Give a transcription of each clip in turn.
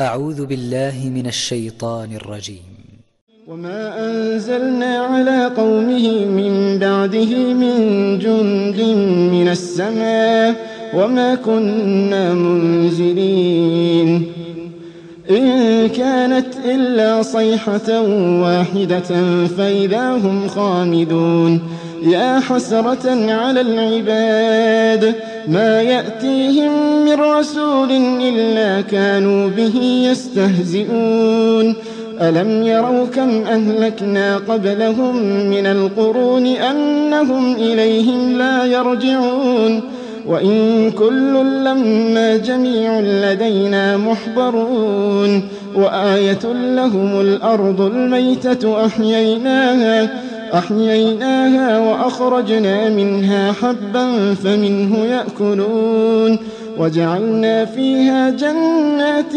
أعوذ بالله من الشيطان الرجيم. وما أنزلنا على قومه من بعده من جند من السماء وما كنا منزلين. إن كانت إلا صيحة واحدة فإذا هم خامدون. يا حسرة على العباد ما يأتيهم من رسول إلا كانوا به يستهزئون. ألم يروا كم أهلكنا قبلهم من القرون أنهم إليهم لا يرجعون؟ وإن كل لما جميع لدينا محضرون. وآية لهم الأرض الميتة أحييناها. أحييناها وأخرجنا منها حبا فمنه يأكلون وجعلنا فيها جنات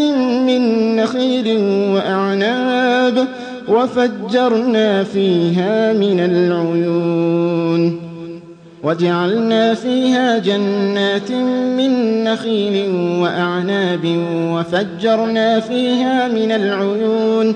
من نخيل وأعناب وفجرنا فيها من العيون وجعلنا فيها جنات من نخيل وأعناب وفجرنا فيها من العيون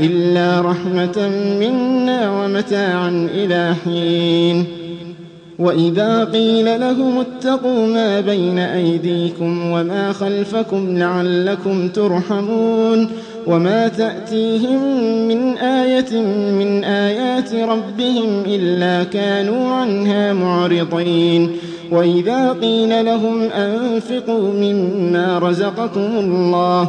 إلا رحمة منا ومتاعا إلى حين. وإذا قيل لهم اتقوا ما بين أيديكم وما خلفكم لعلكم ترحمون. وما تأتيهم من آية من آيات ربهم إلا كانوا عنها معرضين. وإذا قيل لهم أنفقوا مما رزقكم الله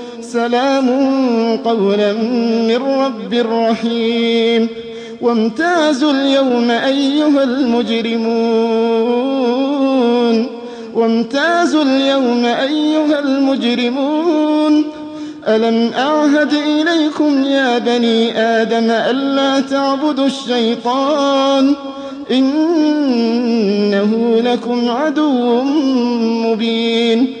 سلام قولا من رب رحيم وامتازوا اليوم أيها المجرمون وامتازوا اليوم أيها المجرمون ألم أعهد إليكم يا بني آدم ألا تعبدوا الشيطان إنه لكم عدو مبين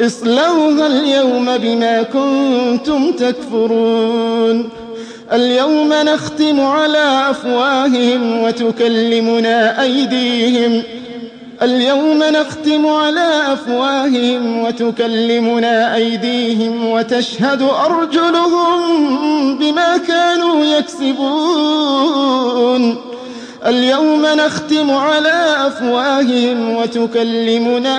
اصلوها اليوم بما كنتم تكفرون. اليوم نختم على أفواههم وتكلمنا أيديهم. اليوم نختم على أفواههم وتكلمنا أيديهم وتشهد أرجلهم بما كانوا يكسبون. اليوم نختم على أفواههم وتكلمنا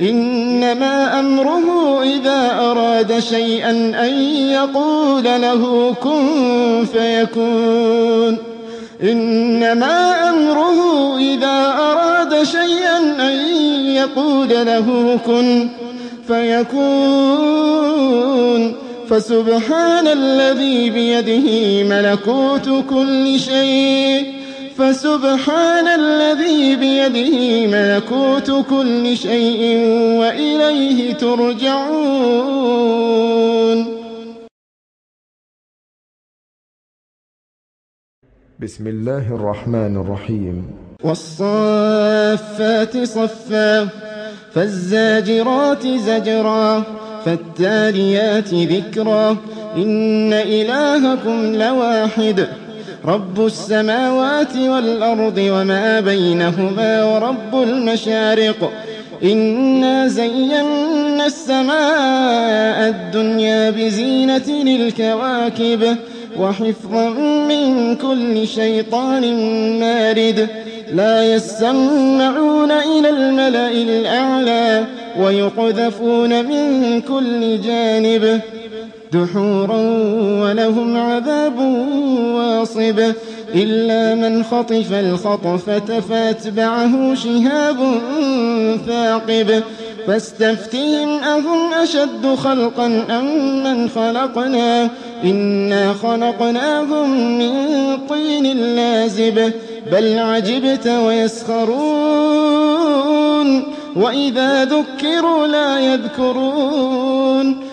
إنما أمره إذا أراد شيئا أن يقول له كن فيكون. إنما أمره إذا أراد شيئا أن يقول له كن فيكون. فسبحان الذي بيده ملكوت كل شيء. فسبحان الذي بيده ملكوت كل شيء وإليه ترجعون. بسم الله الرحمن الرحيم. والصافات صفا فالزاجرات زجرا فالتاليات ذكرا. إن إلهكم لواحد. رب السماوات والأرض وما بينهما ورب المشارق. إنا زينا السماء الدنيا بزينة للكواكب وحفظا من كل شيطان مارد. لا يسمعون إلى الملأ الأعلى ويقذفون من كل جانب. دحورا ولهم عذاب واصب إلا من خطف الخطفة فأتبعه شهاب ثاقب فاستفتهم أهم أشد خلقا أم من خلقنا؟ إنا خلقناهم من طين لازب بل عجبت ويسخرون وإذا ذكروا لا يذكرون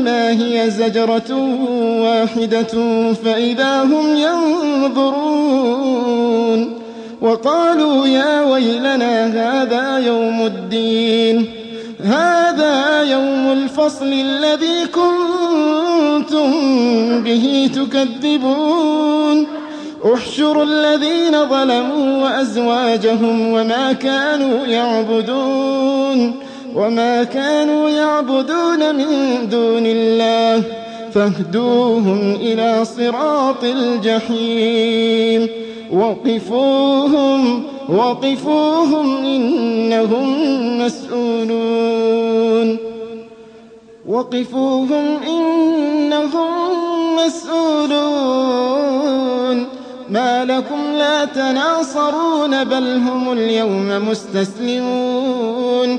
فإنما هي زجرة واحدة فإذا هم ينظرون وقالوا يا ويلنا هذا يوم الدين هذا يوم الفصل الذي كنتم به تكذبون. احشروا الذين ظلموا وأزواجهم وما كانوا يعبدون. وما كانوا يعبدون من دون الله فاهدوهم إلى صراط الجحيم. وقفوهم وقفوهم إنهم مسؤولون. وقفوهم إنهم مسؤولون. ما لكم لا تناصرون بل هم اليوم مستسلمون.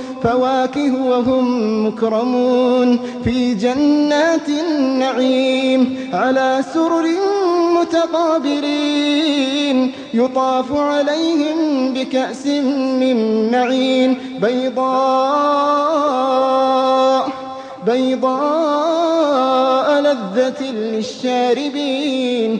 فواكه وهم مكرمون في جنات النعيم على سرر متقابلين يطاف عليهم بكأس من معين بيضاء بيضاء لذة للشاربين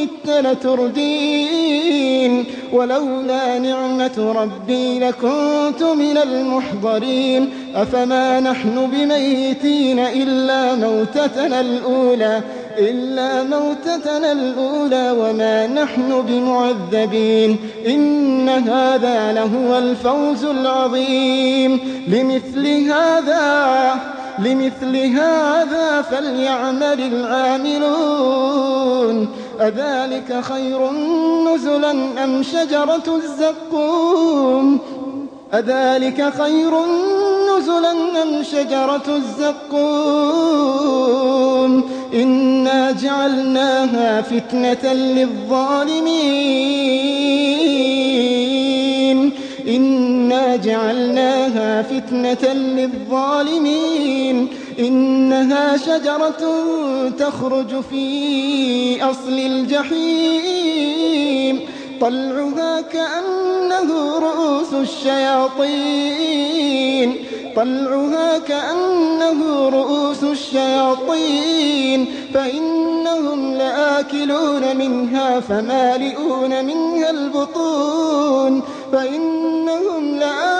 كدت لتردين ولولا نعمة ربي لكنت من المحضرين. أفما نحن بميتين إلا موتتنا الأولى إلا موتتنا الأولى وما نحن بمعذبين. إن هذا لهو الفوز العظيم. لمثل هذا لمثل هذا فليعمل العاملون. أذلك خير نزلا أم شجرة الزقوم؟ أذلك خير نزلا أم شجرة الزقوم؟ إنا جعلناها فتنة للظالمين. إنا جعلناها فتنة للظالمين. إنها شجرة تخرج في أصل الجحيم. طلعها كأنه رؤوس الشياطين. طلعها كأنه رؤوس الشياطين. فإنهم لآكلون منها فمالئون منها البطون. فإنهم لآكلون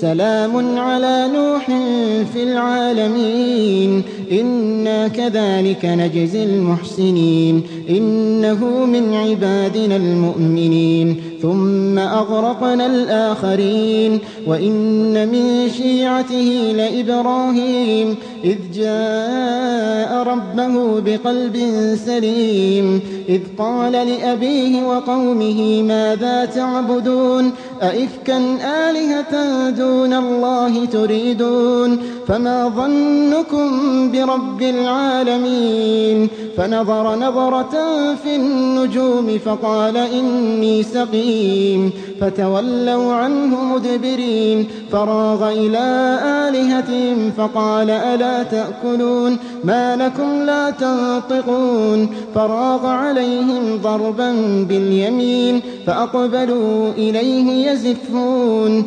سلام على نوح في العالمين. إنا كذلك نجزي المحسنين. إنه من عبادنا المؤمنين. ثم أغرقنا الآخرين. وإن من شيعته لإبراهيم. إذ جاء ربه بقلب سليم. إذ قال لأبيه وقومه ماذا تعبدون؟ أئفكا آلهة دون الله تريدون فما ظنكم برب العالمين فنظر نظرة في النجوم فقال إني سقيم فتولوا عنه مدبرين فراغ إلى آلهتهم فقال ألا تأكلون ما لكم لا تنطقون فراغ عليهم ضربا باليمين فأقبلوا إليه يزفون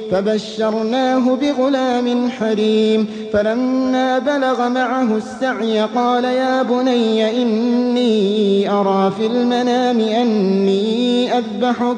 فبشرناه بغلام حليم فلما بلغ معه السعي قال يا بني إني أرى في المنام أني أذبحك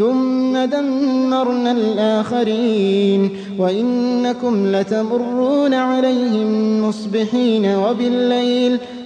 ثم دمرنا الآخرين وإنكم لتمرون عليهم مصبحين وبالليل